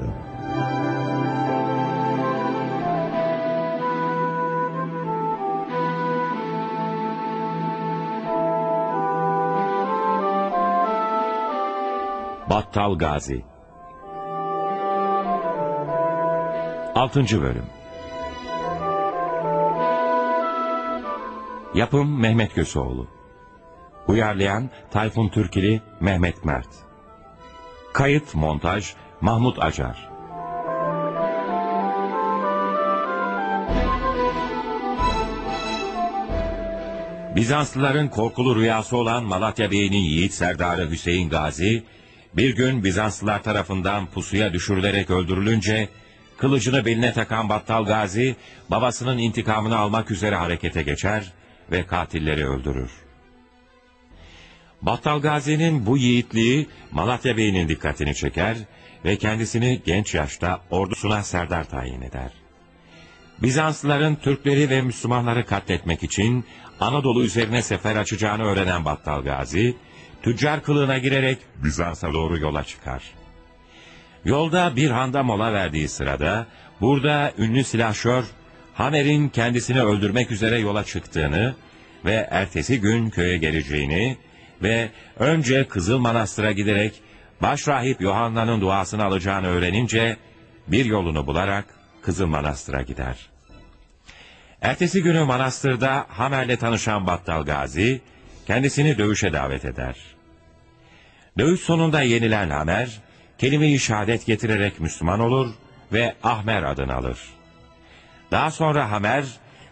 Yarın. Battal Gazi 6. Bölüm Yapım Mehmet Köseoğlu Uyarlayan Tayfun Türkili Mehmet Mert Kayıt Montaj Mahmut Acar Bizanslıların korkulu rüyası olan Malatya Bey'inin yiğit serdarı Hüseyin Gazi, bir gün Bizanslılar tarafından pusuya düşürülerek öldürülünce, kılıcını beline takan Battal Gazi, babasının intikamını almak üzere harekete geçer ve katilleri öldürür. Battal Gazi'nin bu yiğitliği Malatya Bey'inin dikkatini çeker ve kendisini genç yaşta ordusuna serdar tayin eder. Bizanslıların Türkleri ve Müslümanları katletmek için Anadolu üzerine sefer açacağını öğrenen Battal Gazi, tüccar kılığına girerek Bizans'a doğru yola çıkar. Yolda bir handa mola verdiği sırada, burada ünlü silahşör, Hamer'in kendisini öldürmek üzere yola çıktığını ve ertesi gün köye geleceğini ve önce Kızıl Manastır'a giderek başrahip Yohanna'nın duasını alacağını öğrenince, bir yolunu bularak Kızıl Manastır'a gider. Ertesi günü manastırda Hamer'le tanışan Battal Gazi, kendisini dövüşe davet eder. Dövüş sonunda yenilen Hamer, kelime-i şehadet getirerek Müslüman olur ve Ahmer adını alır. Daha sonra Hamer,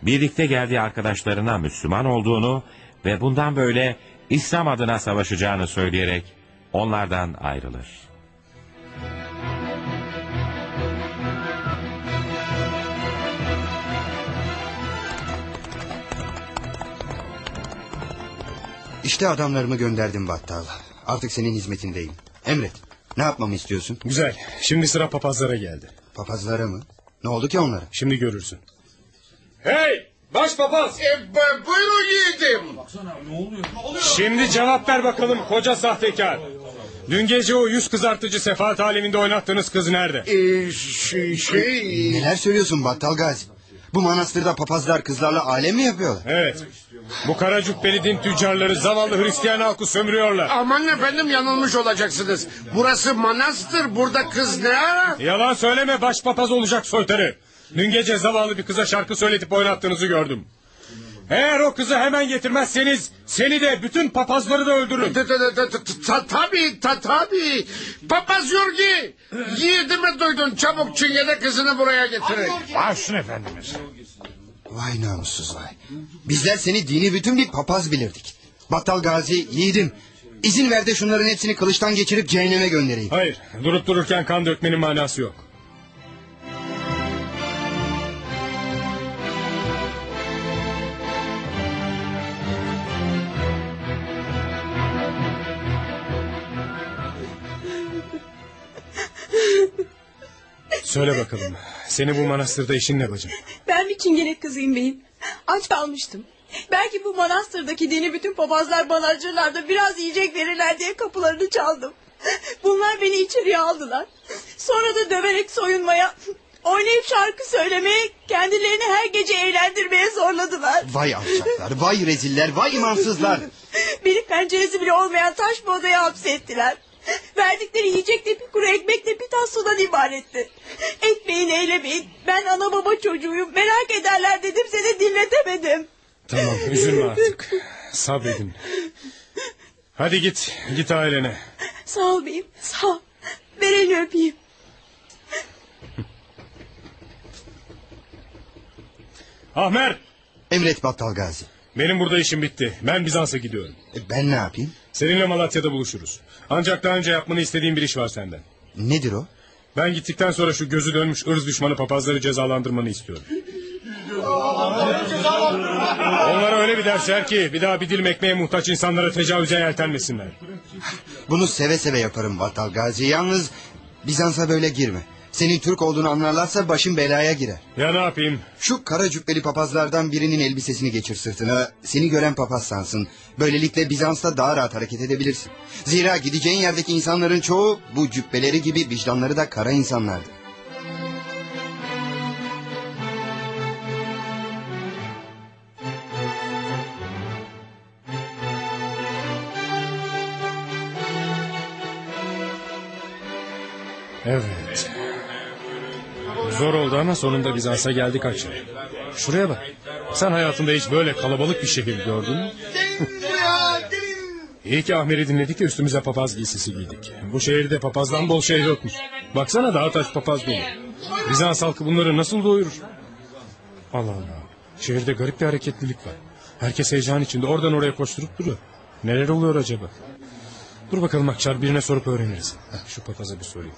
birlikte geldiği arkadaşlarına Müslüman olduğunu ve bundan böyle İslam adına savaşacağını söyleyerek onlardan ayrılır. İşte adamlarımı gönderdim Battal. Artık senin hizmetindeyim. Emret. Ne yapmamı istiyorsun? Güzel. Şimdi sıra papazlara geldi. Papazlara mı? Ne oldu ki onlara? Şimdi görürsün. Hey! Baş papaz! E, bu- buyurun yiğidim. Şimdi cevap ver bakalım koca sahtekar. Dün gece o yüz kızartıcı sefaat aleminde oynattığınız kız nerede? E, şey, şey... Neler söylüyorsun Battal Gazi? Bu manastırda papazlar kızlarla alem mi yapıyorlar? Evet. Bu kara cübbeli din tüccarları zavallı Hristiyan halkı sömürüyorlar. Aman efendim yanılmış olacaksınız. Burası manastır. Burada kız ne ara? Yalan söyleme baş papaz olacak soytarı. Dün gece zavallı bir kıza şarkı söyletip oynattığınızı gördüm. Eğer o kızı hemen getirmezseniz seni de bütün papazları da öldürürüm. Ta- ta- ta- ta- ta- Tabii ta- tabii. Papaz Yorgi. Yiğidimi duydun. Çabuk çingene kızını buraya getirin. Başsın efendimiz. Vay namussuz vay. Bizler seni dini bütün bir papaz bilirdik. Battal Gazi yiğidim. İzin ver de şunların hepsini kılıçtan geçirip cehenneme göndereyim. Hayır durup dururken kan dökmenin manası yok. Söyle bakalım. Seni bu manastırda işin ne bacım? Ben bir çingene kızıyım beyim. Aç kalmıştım. Belki bu manastırdaki dini bütün papazlar bana acırlar da biraz yiyecek verirler diye kapılarını çaldım. Bunlar beni içeriye aldılar. Sonra da döverek soyunmaya, oynayıp şarkı söylemeye, kendilerini her gece eğlendirmeye zorladılar. Vay alçaklar, vay reziller, vay imansızlar. Beni penceresi bile olmayan taş bir odaya hapsettiler. Verdikleri yiyecek de bir kuru ekmek de bir tas sudan ibaretti. Etmeyin eylemeyin. Ben ana baba çocuğuyum. Merak ederler dedimse de dinletemedim. Tamam üzülme artık. Sabredin. Hadi git, git ailene. Sağ ol beyim sağ ol. Ver elini öpeyim. Ahmer! Emret Battal Gazi. Benim burada işim bitti. Ben Bizans'a gidiyorum. E, ben ne yapayım? Seninle Malatya'da buluşuruz. Ancak daha önce yapmanı istediğim bir iş var senden. Nedir o? Ben gittikten sonra şu gözü dönmüş ırz düşmanı papazları cezalandırmanı istiyorum. Onlara öyle bir ders ver ki bir daha bir dilim ekmeğe muhtaç insanlara tecavüze yeltenmesinler. Bunu seve seve yaparım Battal Gazi. Yalnız Bizans'a böyle girme. Senin Türk olduğunu anlarlarsa başın belaya girer. Ya ne yapayım? Şu kara cübbeli papazlardan birinin elbisesini geçir sırtına. Seni gören papaz sansın. Böylelikle Bizans'ta daha rahat hareket edebilirsin. Zira gideceğin yerdeki insanların çoğu bu cübbeleri gibi vicdanları da kara insanlardır. Evet. Zor oldu ama sonunda Bizans'a geldik açı. Şuraya bak. Sen hayatında hiç böyle kalabalık bir şehir gördün mü? İyi ki Ahmer'i dinledik de üstümüze papaz giysisi giydik. Bu şehirde papazdan bol şey yokmuş. Baksana daha taş papaz dolu. Bizans halkı bunları nasıl doyurur? Allah Allah. Şehirde garip bir hareketlilik var. Herkes heyecan içinde oradan oraya koşturup duruyor. Neler oluyor acaba? Dur bakalım Akçar birine sorup öğreniriz. Heh, şu papaza bir sorayım.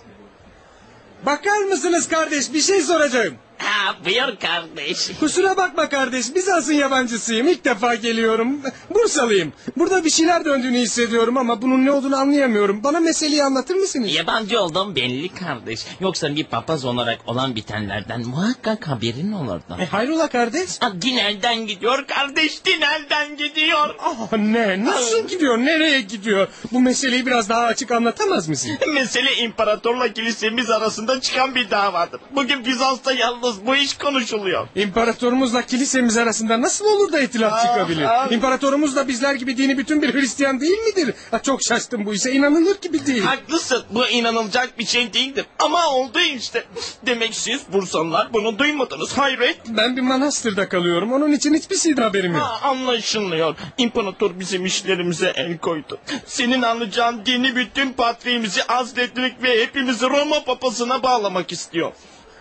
Bakar mısınız kardeş bir şey soracağım. Ha, buyur kardeş. Kusura bakma kardeş Bizans'ın yabancısıyım ilk defa geliyorum. Bursalıyım. Burada bir şeyler döndüğünü hissediyorum ama bunun ne olduğunu anlayamıyorum. Bana meseleyi anlatır mısınız? Yabancı olduğum belli kardeş. Yoksa bir papaz olarak olan bitenlerden muhakkak haberin olurdu. E, hayrola kardeş? Ha, Dinelden gidiyor kardeş, dinelden gidiyor. Ah, ne nasıl gidiyor nereye gidiyor? Bu meseleyi biraz daha açık anlatamaz mısın? Mesele imparatorla kilisemiz arasında çıkan bir davadır. Bugün Bizans'ta yalnız bu iş konuşuluyor. İmparatorumuzla kilisemiz arasında nasıl olur da itilaf çıkabilir? ah. İmparatorumuz da bizler gibi dini bütün bir Hristiyan değil midir? Ha, çok şaştım bu işe inanılır gibi değil. Haklısın bu inanılacak bir şey değildir. Ama oldu işte. Demek siz Bursalılar bunu duymadınız hayret. Ben bir manastırda kalıyorum onun için hiçbir şeyden haberim yok. Ha, anlaşılıyor. İmparator bizim işlerimize el koydu. Senin anlayacağın dini bütün patriğimizi azletmek ve hepimizi Roma papasına bağlamak istiyor.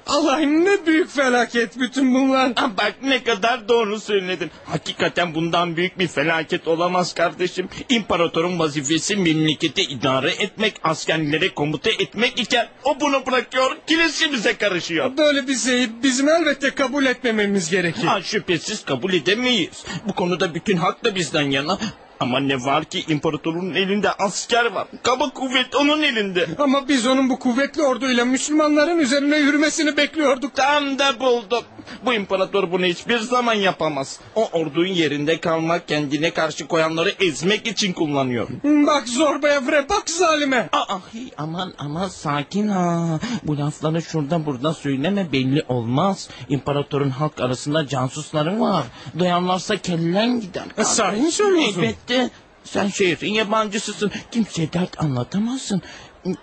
Allah'ım ne büyük felaket bütün bunlar. Ha, bak ne kadar doğru söyledin. Hakikaten bundan büyük bir felaket olamaz kardeşim. İmparatorun vazifesi memleketi idare etmek, askerlere komuta etmek iken o bunu bırakıyor, kilisemize karışıyor. Böyle bir şeyi bizim elbette kabul etmememiz gerekir. Ha, şüphesiz kabul edemeyiz. Bu konuda bütün hak da bizden yana. Ama ne var ki imparatorun elinde asker var. Kaba kuvvet onun elinde. Ama biz onun bu kuvvetli orduyla Müslümanların üzerine yürümesini bekliyorduk. Tam da buldum. Bu imparator bunu hiçbir zaman yapamaz. O ordunun yerinde kalmak, kendine karşı koyanları ezmek için kullanıyor. Bak zorbaya bre bak zalime. Aa, hi, aman aman sakin ha. Bu lafları şurada burada söyleme belli olmaz. İmparatorun halk arasında casusları var. Duyarlarsa kellen gider. E, sahi mi söylüyorsun? Elbette. Sen şehrin yabancısısın. Kimseye dert anlatamazsın.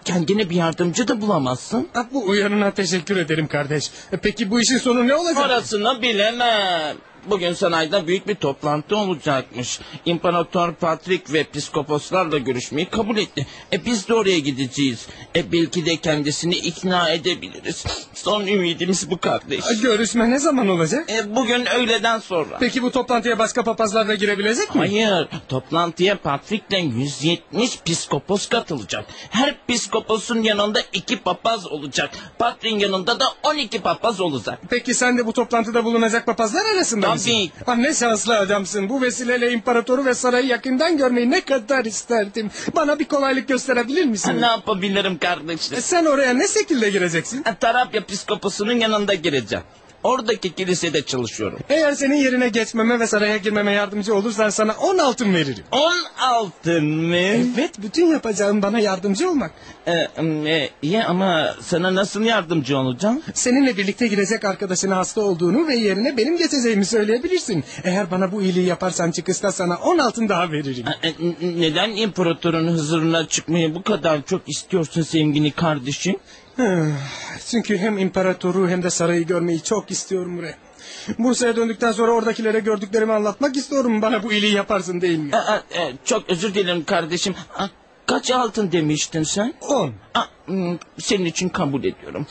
Kendine bir yardımcı da bulamazsın. Ha, Bu uyarına teşekkür ederim kardeş. E, Peki bu işin sonu ne olacak? Orasını bilemem. Bugün sanayide büyük bir toplantı olacakmış. İmparator Patrik ve psikoposlarla görüşmeyi kabul etti. E biz de oraya gideceğiz. E belki de kendisini ikna edebiliriz. Son ümidimiz bu kardeş. Ha, Görüşme ne zaman olacak? E bugün öğleden sonra. Peki bu toplantıya başka papazlar da girebilecek mi? Hayır, toplantıya Patrik'le 170 psikopos katılacak. Her psikoposun yanında iki papaz olacak. Patrik'in yanında da 12 papaz olacak. Peki sen de bu toplantıda bulunacak papazlar arasında mısın? Tabii. Ne şanslı adamsın. Bu vesileyle imparatoru ve sarayı yakından görmeyi ne kadar isterdim. Bana bir kolaylık gösterebilir Ha, misin? ne yapabilirim kardeşim? E, sen oraya ne şekilde gireceksin? Ha, Tarabya psikoposunun yanında gireceğim. Oradaki kilisede çalışıyorum. Eğer senin yerine geçmeme ve saraya girmeme yardımcı olursan sana on altın veririm. On altın mı? Evet bütün yapacağım bana yardımcı olmak. Ee, e, iyi ama sana nasıl yardımcı olacağım? Seninle birlikte girecek arkadaşına hasta olduğunu ve yerine benim geçeceğimi söyleyebilirsin. Eğer bana bu iyiliği yaparsan çıkışta sana on altın daha veririm. Ee, n- neden imparatorun huzuruna çıkmayı bu kadar çok istiyorsun sevgili kardeşim? Çünkü hem imparatoru hem de sarayı görmeyi çok istiyorum buraya. Bursa'ya döndükten sonra oradakilere gördüklerimi anlatmak istiyorum. Bana bu iyiliği yaparsın değil mi? Aa, e, çok özür dilerim kardeşim. Aa, kaç altın demiştin sen? On. Aa, hmm, senin için kabul ediyorum.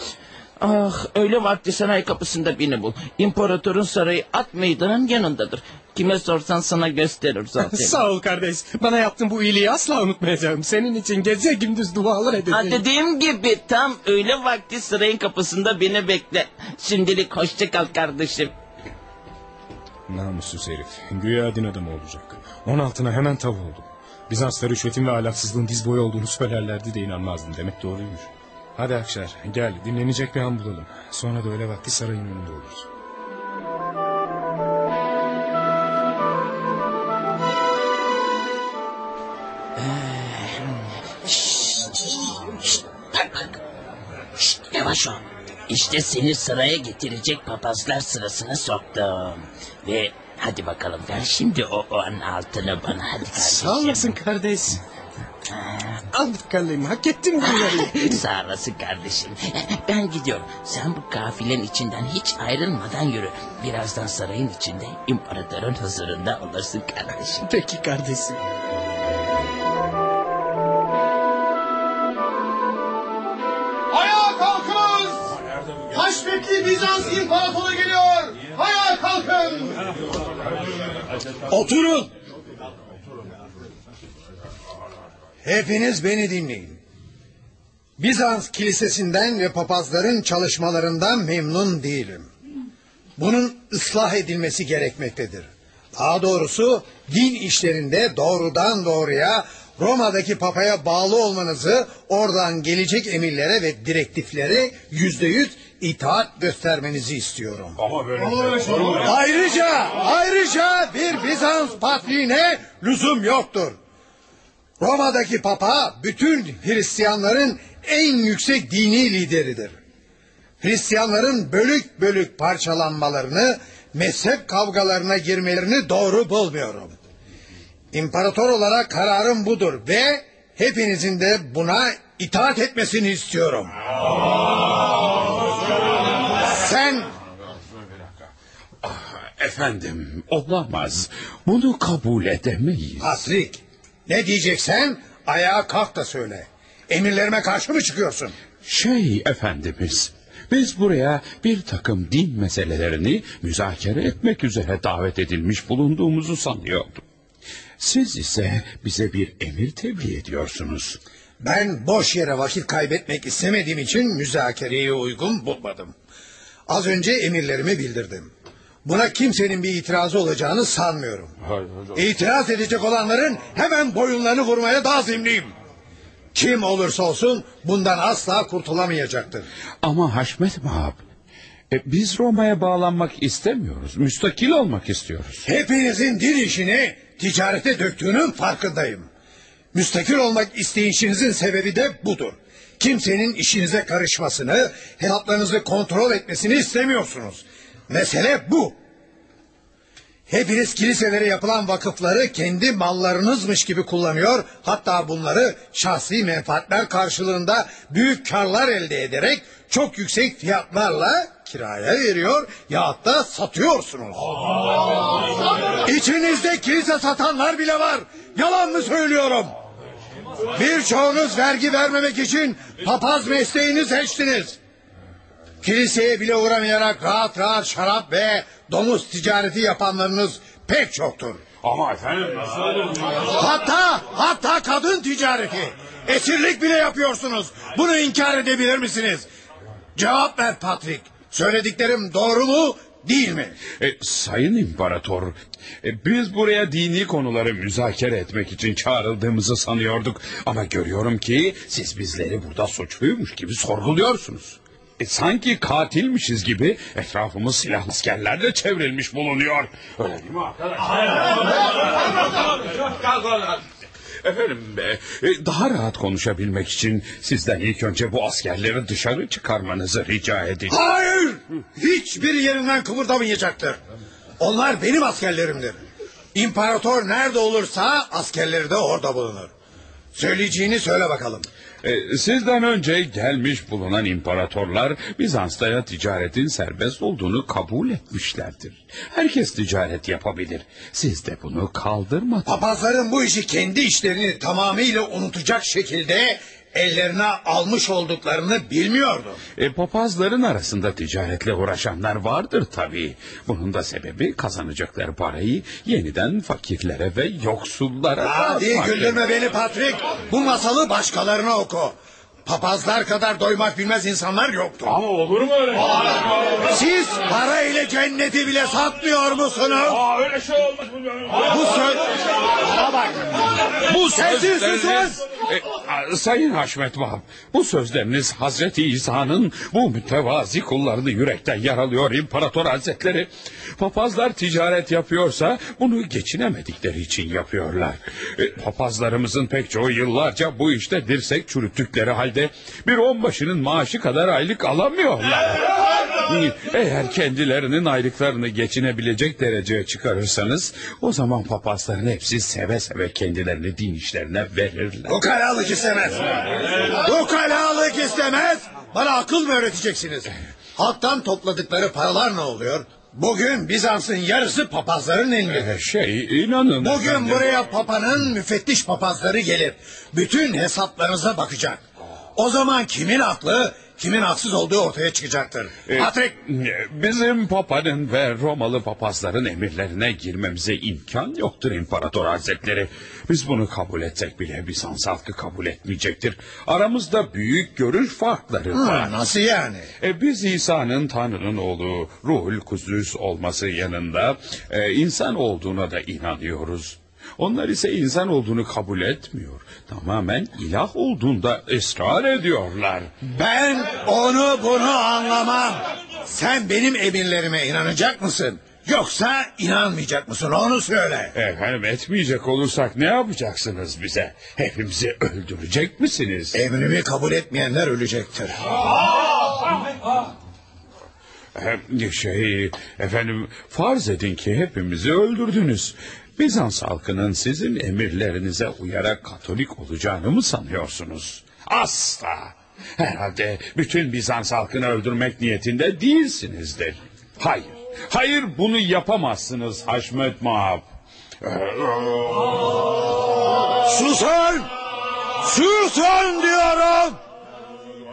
Ah öyle vakti saray kapısında beni bul. İmparatorun sarayı at meydanın yanındadır. Kime sorsan sana gösterir zaten. Sağ ol kardeş. Bana yaptığın bu iyiliği asla unutmayacağım. Senin için gece gündüz dualar Ha, edeceğim. dediğim gibi tam öyle vakti sarayın kapısında beni bekle. Şimdilik hoşça kal kardeşim. Namussuz herif. Güya din adamı olacak. On altına hemen tav oldu. Bizans'ta rüşvetin ve ahlaksızlığın diz boyu olduğunu söylerlerdi de inanmazdım. Demek doğruymuş. Hadi Akşar gel dinlenecek bir an bulalım. Sonra da öyle vakti sarayın önünde oluruz. Şşt, yavaş ol. İşte seni sıraya getirecek papazlar sırasına soktum. Ve hadi bakalım ver şimdi o, o an altını bana hadi kardeşim. Sağ olasın kardeş. Al bakalım hak ettin bunları. Sağ olasın kardeşim. Ben gidiyorum. Sen bu kafilenin içinden hiç ayrılmadan yürü. Birazdan sarayın içinde imparatorun huzurunda olursun kardeşim. Peki kardeşim. Ayağa kalkınız! Haşmetli Bizans İmparatoru geliyor! Ayağa kalkın! Oturun. Hepiniz beni dinleyin. Bizans kilisesinden ve papazların çalışmalarından memnun değilim. Bunun ıslah edilmesi gerekmektedir. Daha doğrusu din işlerinde doğrudan doğruya Roma'daki papaya bağlı olmanızı oradan gelecek emirlere ve direktiflere yüzde yüz itaat göstermenizi istiyorum. Ayrıca, ayrıca bir Bizans patriğine lüzum yoktur. Roma'daki papa bütün Hristiyanların en yüksek dini lideridir. Hristiyanların bölük bölük parçalanmalarını, mezhep kavgalarına girmelerini doğru bulmuyorum. İmparator olarak kararım budur ve hepinizin de buna itaat etmesini istiyorum. Sen Efendim olamaz. Bunu kabul edemeyiz. Patrik ne diyeceksen ayağa kalk da söyle. Emirlerime karşı mı çıkıyorsun? Şey efendimiz. Biz buraya bir takım din meselelerini müzakere etmek üzere davet edilmiş bulunduğumuzu sanıyordum. Siz ise bize bir emir tebliğ ediyorsunuz. Ben boş yere vakit kaybetmek istemediğim için müzakereye uygun bulmadım. Az önce emirlerimi bildirdim. Buna kimsenin bir itirazı olacağını sanmıyorum. İtiraz edecek olanların hemen boyunlarını vurmaya da azimliyim. Kim olursa olsun bundan asla kurtulamayacaktır. Ama Haşmet Mahab, e, biz Roma'ya bağlanmak istemiyoruz. Müstakil olmak istiyoruz. Hepinizin dil işini ticarete döktüğünün farkındayım. Müstakil olmak isteyişinizin sebebi de budur. Kimsenin işinize karışmasını, hesaplarınızı kontrol etmesini istemiyorsunuz. Mesele bu. Hepiniz kiliselere yapılan vakıfları kendi mallarınızmış gibi kullanıyor. Hatta bunları şahsi menfaatler karşılığında büyük karlar elde ederek çok yüksek fiyatlarla kiraya veriyor ya da satıyorsunuz. İçinizde kilise satanlar bile var. Yalan mı söylüyorum? Birçoğunuz vergi vermemek için papaz mesleğini seçtiniz. Kiliseye bile uğramayarak rahat rahat şarap ve domuz ticareti yapanlarınız pek çoktur. Ama efendim nasıl olur? Hatta hatta kadın ticareti. Esirlik bile yapıyorsunuz. Bunu inkar edebilir misiniz? Cevap ver Patrick. Söylediklerim doğru mu değil mi? E, sayın İmparator, e, biz buraya dini konuları müzakere etmek için çağrıldığımızı sanıyorduk. Ama görüyorum ki siz bizleri burada suçluymuş gibi sorguluyorsunuz. E, sanki katilmişiz gibi etrafımız silahlı askerlerle çevrilmiş bulunuyor. Öyle değil mi arkadaşlar? Efendim, e, e, daha rahat konuşabilmek için sizden ilk önce bu askerleri dışarı çıkarmanızı rica edeceğim. Hayır! Hiçbir yerinden kıpırdamayacaktır. Onlar benim askerlerimdir. İmparator nerede olursa askerleri de orada bulunur. Söyleyeceğini söyle bakalım. E, Sizden önce gelmiş bulunan imparatorlar Bizans'ta ticaretin serbest olduğunu kabul etmişlerdir. Herkes ticaret yapabilir. Siz de bunu kaldırmadınız. Papazların bu işi kendi işlerini tamamıyla unutacak şekilde ellerine almış olduklarını bilmiyordum. E, papazların arasında ticaretle uğraşanlar vardır tabii. Bunun da sebebi kazanacakları parayı yeniden fakirlere ve yoksullara Hadi dağıtmak. güldürme beni Patrik. Bu masalı başkalarına oku. Papazlar kadar doymak bilmez insanlar yoktur. Ama olur mu öyle? Siz para ile cenneti bile satmıyor musunuz? Aa, öyle şey olmaz. Bu söz... Bana bak. Bu Sensin sözleriniz... E, Sayın Haşmet Vahap, bu sözleriniz Hazreti İsa'nın bu mütevazi kullarını yürekten yaralıyor İmparator Hazretleri. Papazlar ticaret yapıyorsa bunu geçinemedikleri için yapıyorlar. E, papazlarımızın pek çoğu yıllarca bu işte dirsek çürüttükleri halde bir onbaşının maaşı kadar aylık alamıyorlar. Eğer kendilerinin aylıklarını geçinebilecek dereceye çıkarırsanız... ...o zaman papazların hepsi seve seve kendilerini din işlerine verirler. Ukalalık istemez. Ukalalık istemez. Bana akıl mı öğreteceksiniz? Halktan topladıkları paralar ne oluyor? Bugün Bizans'ın yarısı papazların elinde. Ee, Şey inanın Bugün efendim. buraya papanın müfettiş papazları gelir. Bütün hesaplarınıza bakacak. O zaman kimin haklı, kimin haksız olduğu ortaya çıkacaktır. Ee, Patrik, Bizim papanın ve Romalı papazların emirlerine girmemize imkan yoktur İmparator Hazretleri. Biz bunu kabul etsek bile Bizans halkı kabul etmeyecektir. Aramızda büyük görüş farkları var. Ha, nasıl yani? E, biz İsa'nın Tanrı'nın oğlu Ruhul Kudüs olması yanında e, insan olduğuna da inanıyoruz. Onlar ise insan olduğunu kabul etmiyor. Tamamen ilah olduğunda ısrar ediyorlar. Ben onu bunu anlamam. Sen benim emirlerime inanacak mısın? Yoksa inanmayacak mısın onu söyle. Efendim etmeyecek olursak ne yapacaksınız bize? Hepimizi öldürecek misiniz? Emrimi kabul etmeyenler ölecektir. Ee, Şey efendim farz edin ki hepimizi öldürdünüz. Bizans halkının sizin emirlerinize uyarak Katolik olacağını mı sanıyorsunuz? Asla. Herhalde bütün Bizans halkını öldürmek niyetinde değilsinizdir. Hayır, hayır bunu yapamazsınız Haşmet Mahap. Susun! Susun diyorum!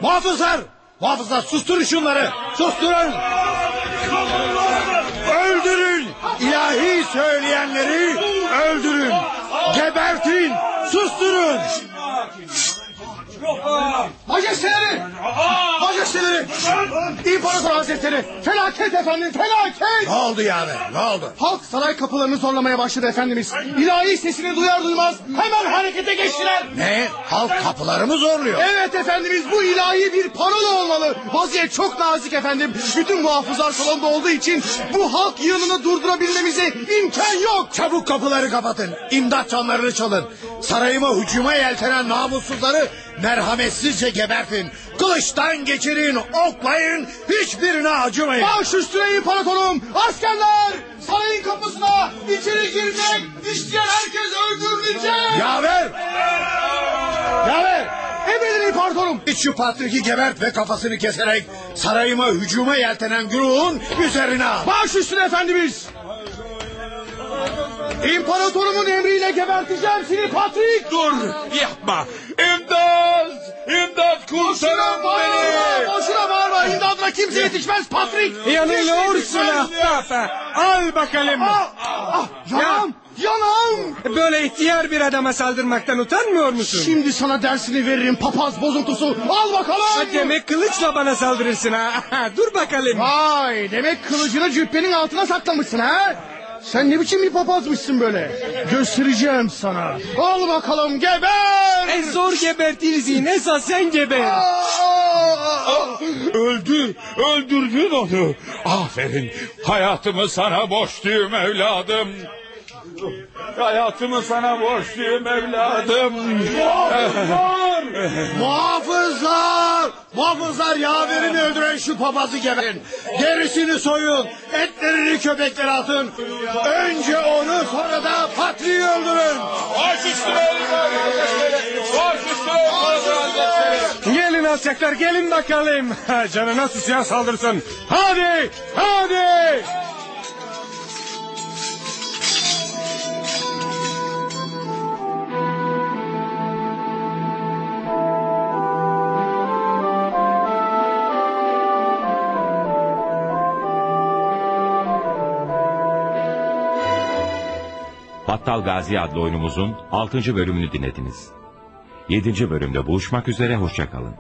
Muhafızlar! Muhafızlar susturun şunları! Susturun! Öldürün! İlahi söyleyenleri öldürün! Gebertin! Susturun! Majesteleri! Majesteleri! İmparator Hazretleri! Felaket efendim felaket! Ne oldu yani? Ne oldu? Halk saray kapılarını zorlamaya başladı efendimiz. İlahi sesini duyar duymaz hemen harekete geçtiler. Ne? Halk kapıları mı zorluyor? Evet efendimiz bu ilahi bir parola olmalı. Vaziyet çok nazik efendim. Bütün muhafızlar salonda olduğu için bu halk yığınını durdurabilmemize imkan yok. Çabuk kapıları kapatın. İmdat çanlarını çalın. Sarayıma hücuma yeltenen namussuzları merhametsizce gebertin. Kılıçtan geçirin, oklayın, hiçbirine acımayın. Baş üstüne imparatorum. Askerler sarayın kapısına içeri girmek isteyen herkes öldürülecek. Yaver! Yaver! Emredin imparatorum. Git şu patriki gebert ve kafasını keserek sarayıma hücuma yeltenen güruhun üzerine al. Baş üstüne efendimiz. İmparatorumun emriyle geberteceğim seni Patrik. Dur yapma. İmdadına kimse yetişmez Patrik. Yanılıyorsun Papa. Al bakalım. Ah, ah, yanağım. Yanağım. Böyle ihtiyar bir adama saldırmaktan utanmıyor musun? Şimdi sana dersini veririm papaz bozuntusu. Al bakalım. Ha, Demek kılıçla bana saldırırsın ha. Dur bakalım. Vay demek kılıcını cübbenin altına saklamışsın ha? Sen ne biçim bir papazmışsın böyle? Göstereceğim sana. Al bakalım geber. En zor gebertiriz yine sen geber. Öldü, öldürdün onu. Aferin, hayatımı sana borçluyum evladım. Hayatımı sana borçluyum evladım. Muhafızlar! Muhafızlar yaverini öldüren şu papazı geberin. Derisini soyun. Etlerini köpeklere atın. Önce onu sonra da patriği öldürün. Baş üstüne Baş üstüne Gelin alçaklar gelin bakalım. Ha, Canına susayan saldırsın. Hadi hadi. Battal Gazi adlı oyunumuzun 6. bölümünü dinlediniz. 7. bölümde buluşmak üzere hoşçakalın.